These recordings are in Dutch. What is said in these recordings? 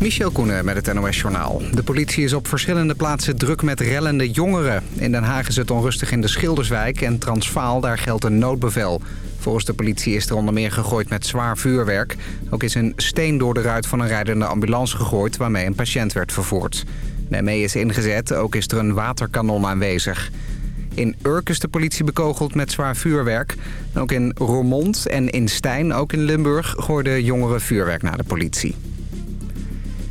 Michel Koenen met het NOS-journaal. De politie is op verschillende plaatsen druk met rellende jongeren. In Den Haag is het onrustig in de Schilderswijk en Transvaal, daar geldt een noodbevel. Volgens de politie is er onder meer gegooid met zwaar vuurwerk. Ook is een steen door de ruit van een rijdende ambulance gegooid... waarmee een patiënt werd vervoerd. De ME is ingezet, ook is er een waterkanon aanwezig. In Urk is de politie bekogeld met zwaar vuurwerk. ook in Roermond en in Stijn, ook in Limburg, gooiden jongeren vuurwerk naar de politie.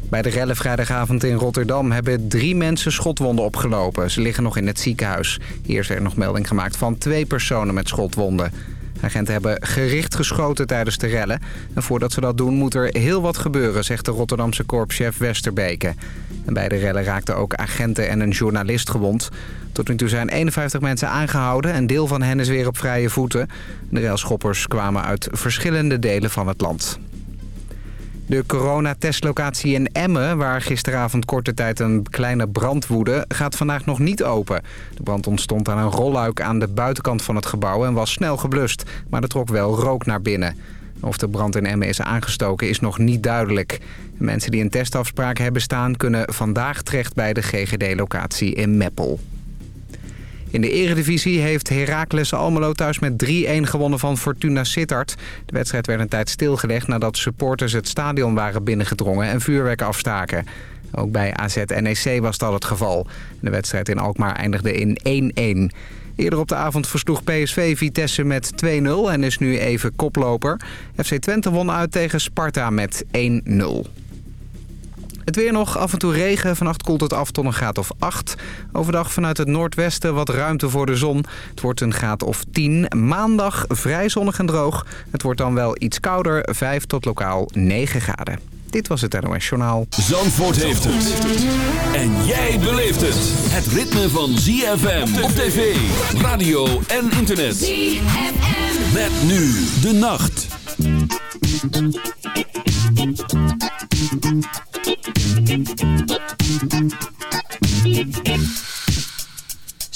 Bij de rellen vrijdagavond in Rotterdam hebben drie mensen schotwonden opgelopen. Ze liggen nog in het ziekenhuis. Hier is er nog melding gemaakt van twee personen met schotwonden. Agenten hebben gericht geschoten tijdens de rellen. En voordat ze dat doen moet er heel wat gebeuren, zegt de Rotterdamse korpschef Westerbeke. En bij de rellen raakten ook agenten en een journalist gewond. Tot nu toe zijn 51 mensen aangehouden en deel van hen is weer op vrije voeten. De railschoppers kwamen uit verschillende delen van het land. De coronatestlocatie in Emmen, waar gisteravond korte tijd een kleine brand woedde, gaat vandaag nog niet open. De brand ontstond aan een rolluik aan de buitenkant van het gebouw en was snel geblust, maar er trok wel rook naar binnen. Of de brand in Emmen is aangestoken is nog niet duidelijk. Mensen die een testafspraak hebben staan kunnen vandaag terecht bij de GGD-locatie in Meppel. In de eredivisie heeft Heracles Almelo thuis met 3-1 gewonnen van Fortuna Sittard. De wedstrijd werd een tijd stilgelegd nadat supporters het stadion waren binnengedrongen en vuurwerk afstaken. Ook bij AZ-NEC was dat het geval. De wedstrijd in Alkmaar eindigde in 1-1. Eerder op de avond versloeg PSV Vitesse met 2-0 en is nu even koploper. FC Twente won uit tegen Sparta met 1-0. Het weer nog, af en toe regen. Vannacht koelt het af tot een graad of 8. Overdag vanuit het noordwesten wat ruimte voor de zon. Het wordt een graad of 10. Maandag vrij zonnig en droog. Het wordt dan wel iets kouder, 5 tot lokaal 9 graden. Dit was het NOS Journaal. Zandvoort heeft het. En jij beleeft het. Het ritme van ZFM op tv, radio en internet. ZFM. Met nu de nacht. Thank you.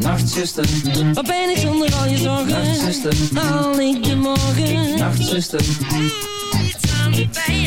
Nachtzuster, wat ben ik zonder al je zorgen? Nachtzuster, haal ik de morgen? Nachtzuster, iets aan de pijn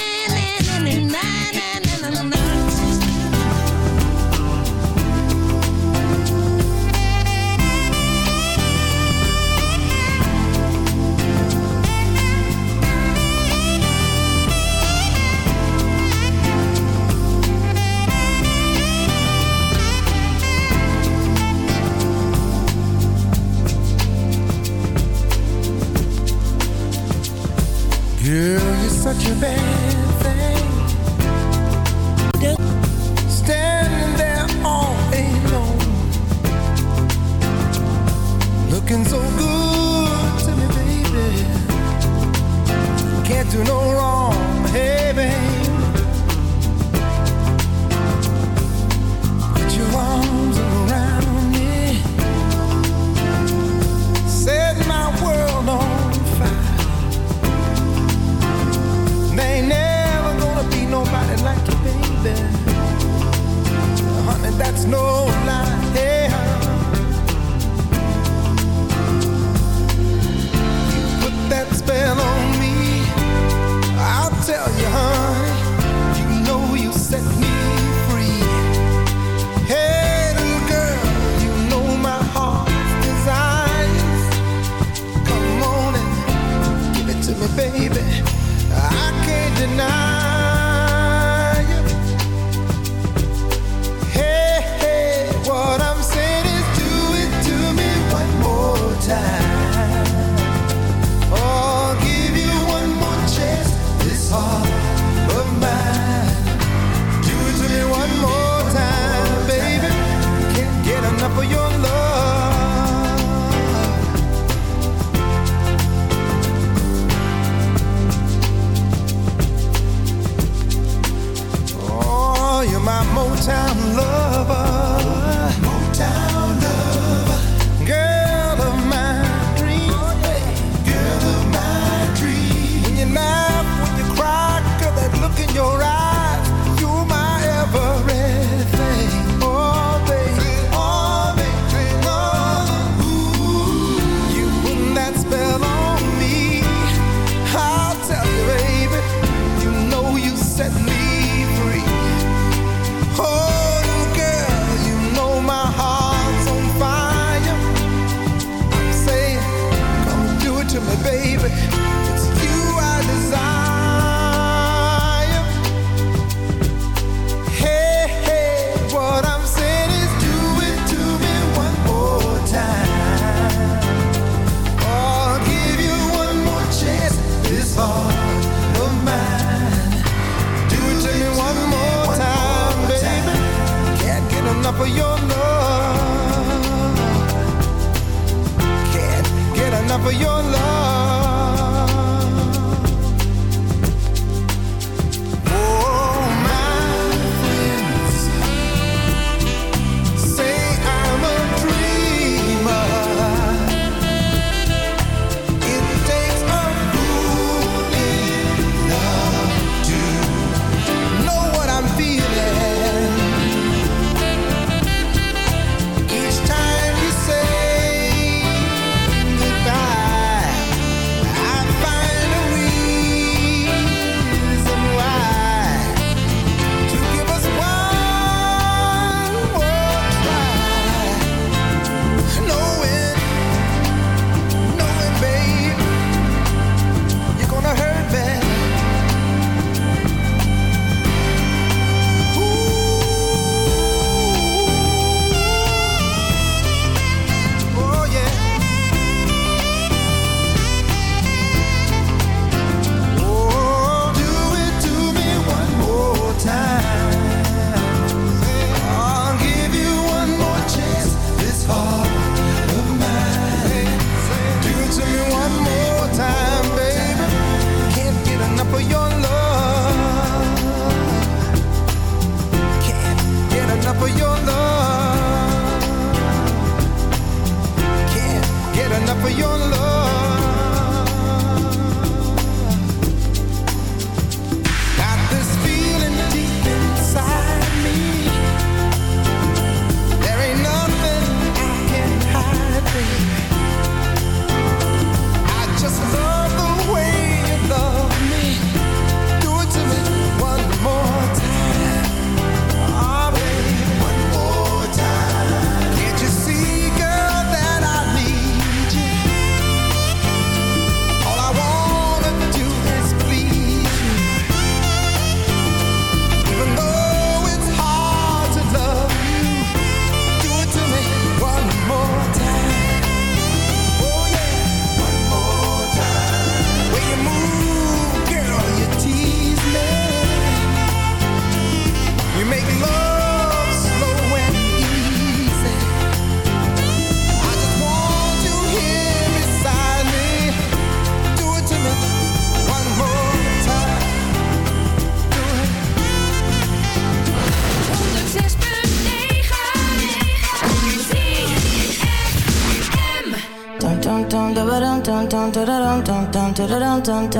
Dun dun dun dun dun dun dun dun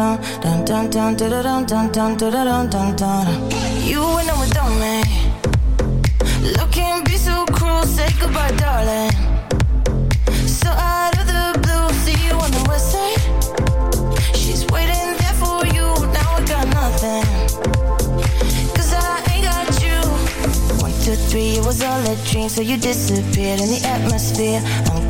dun dun dun dun dun You went on without me. Looking be so cruel, say goodbye, darling. So out of the blue, see you on the west side. She's waiting there for you. Now I got nothing. Cause I ain't got you. One, two, three, it was all a dream, so you disappeared in the atmosphere. I'm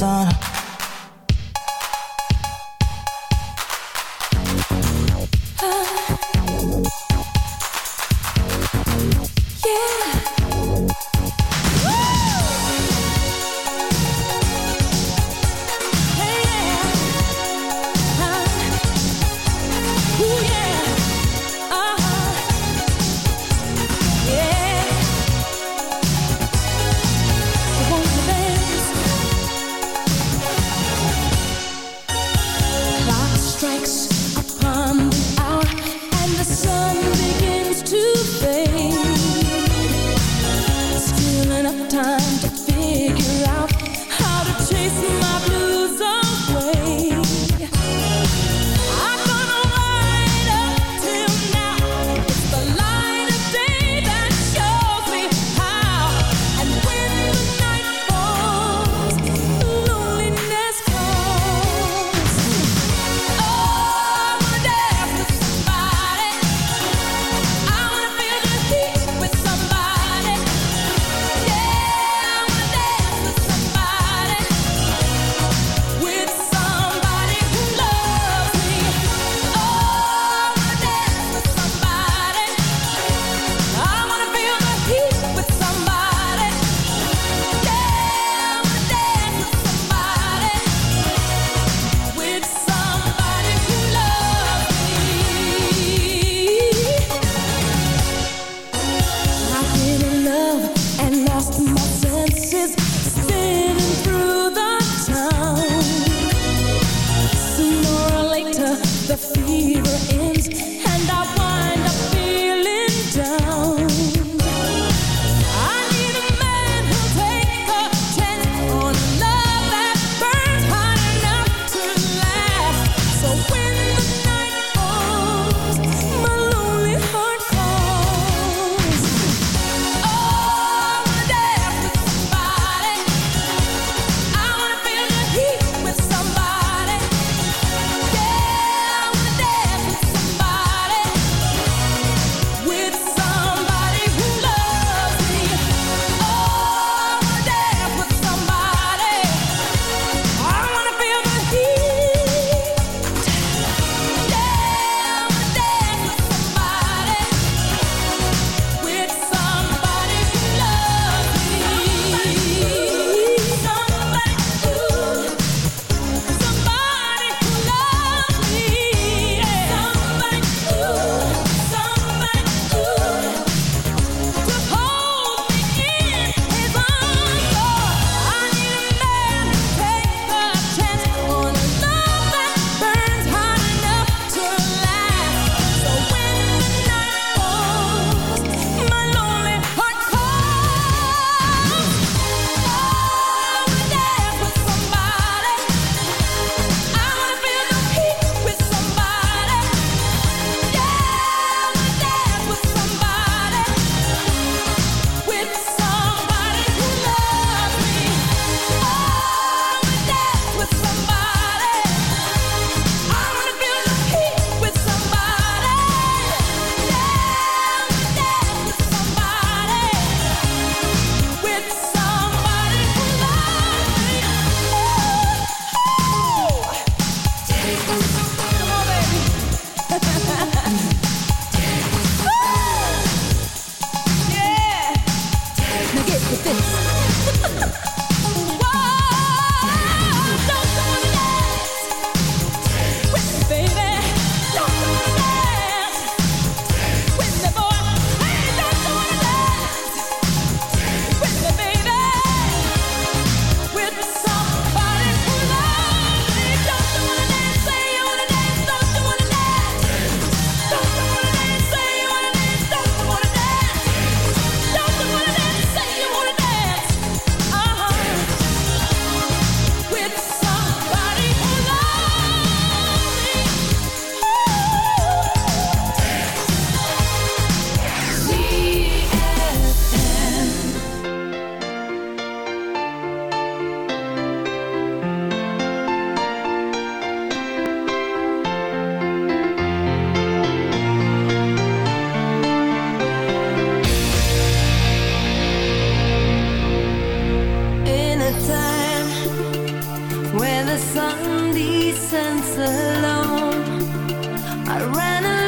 done. Alone. I ran a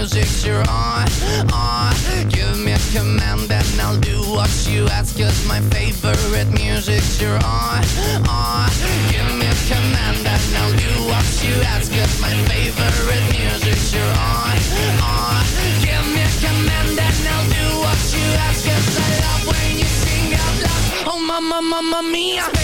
music's you're on, on uh, Give me a command and I'll do what you ask. Cause my favorite music, you're on, on uh, Give me a command and I'll do what you ask. Cause my favorite you're on, on Give me a command and I'll do what you ask. Cause I love when you sing out loud. Oh, mama, mama mia.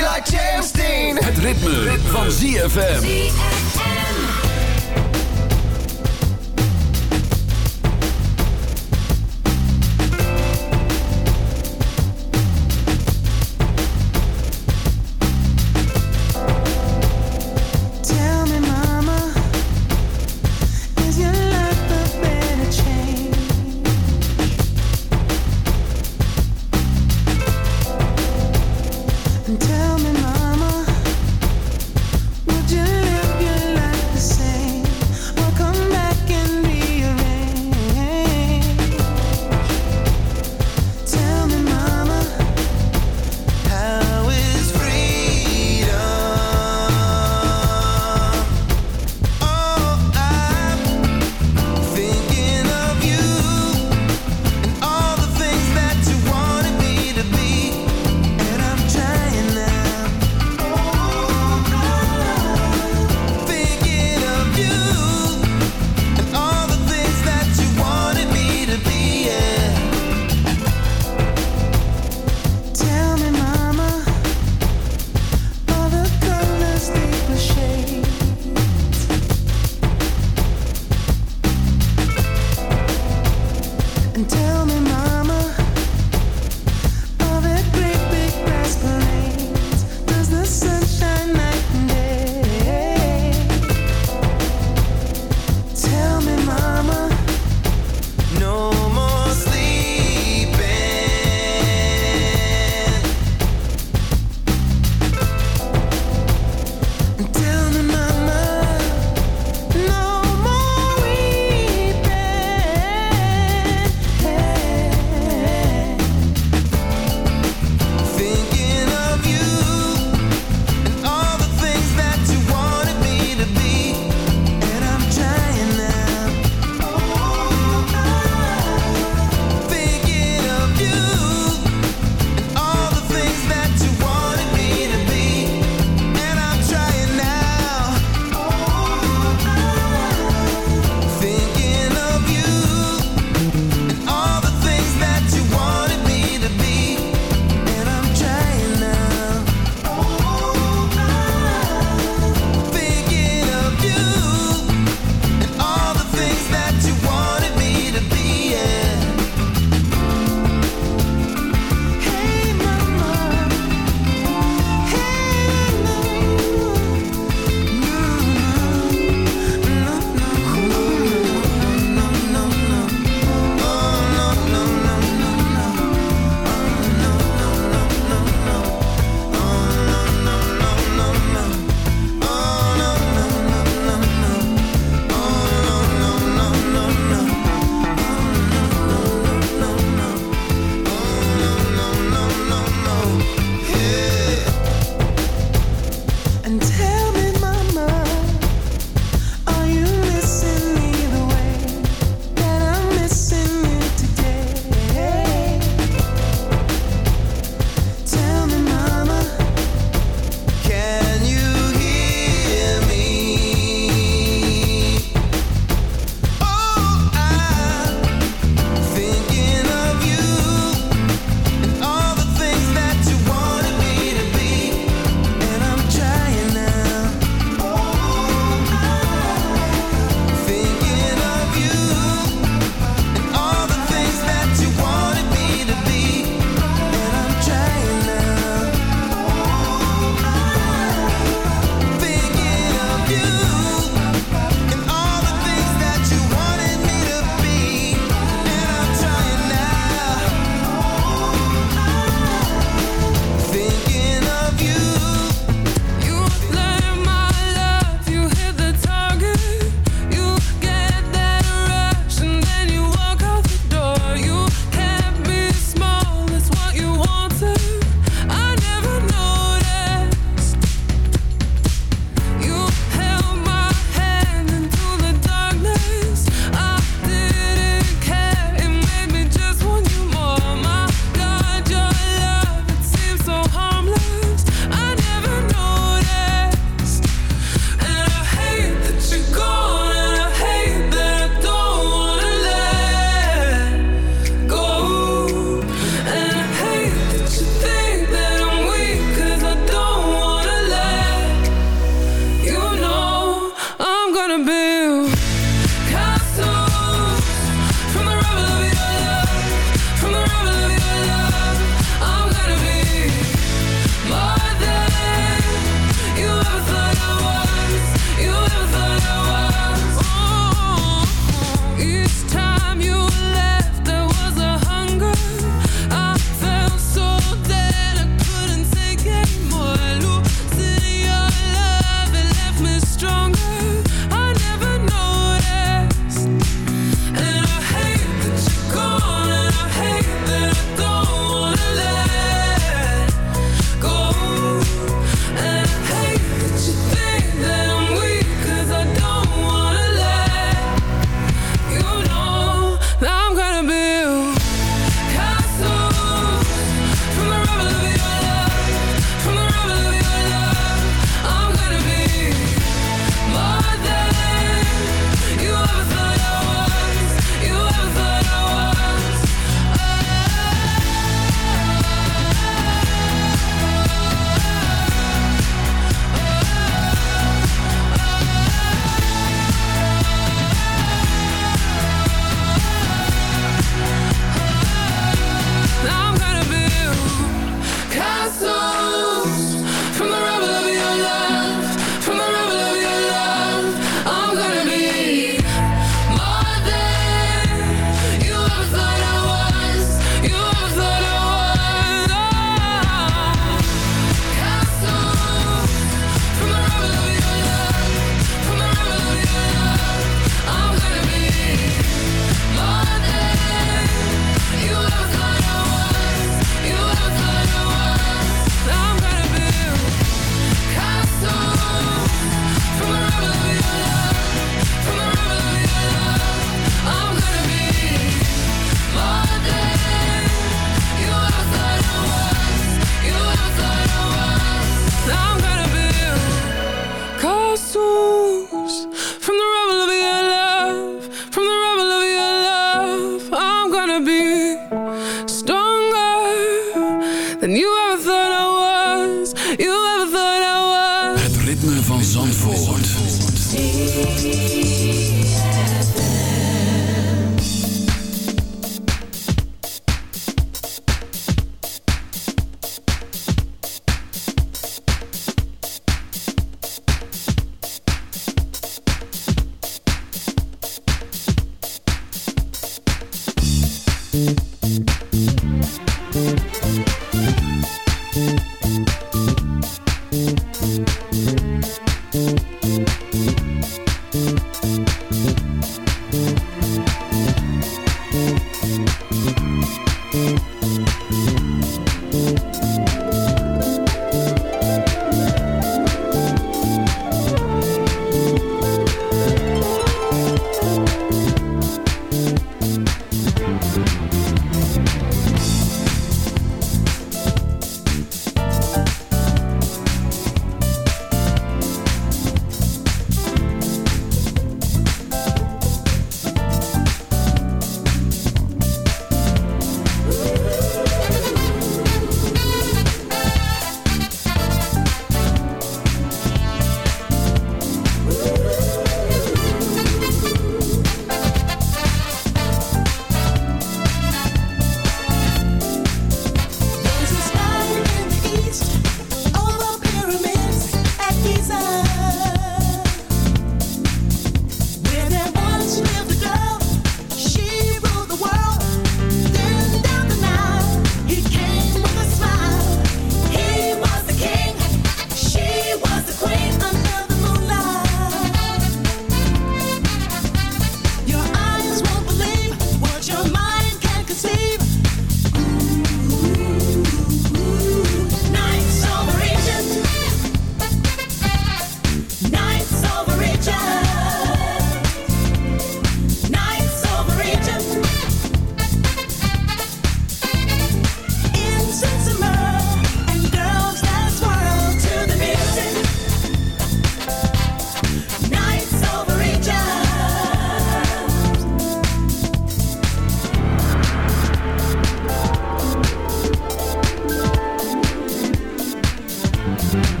Podcast.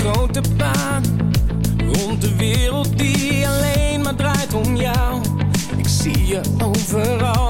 Grote baan, rond de wereld die alleen maar draait om jou. Ik zie je overal,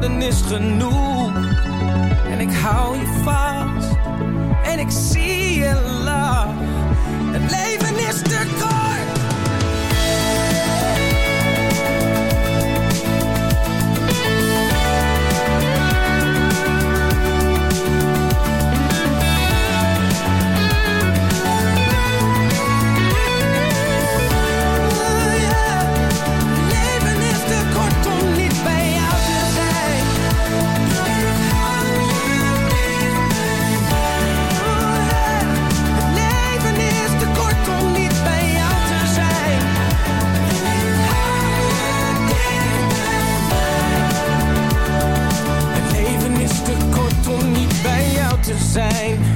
worden is genoeg. En ik hou je vast en ik zie je lach. Het leven is te kort. Zijn.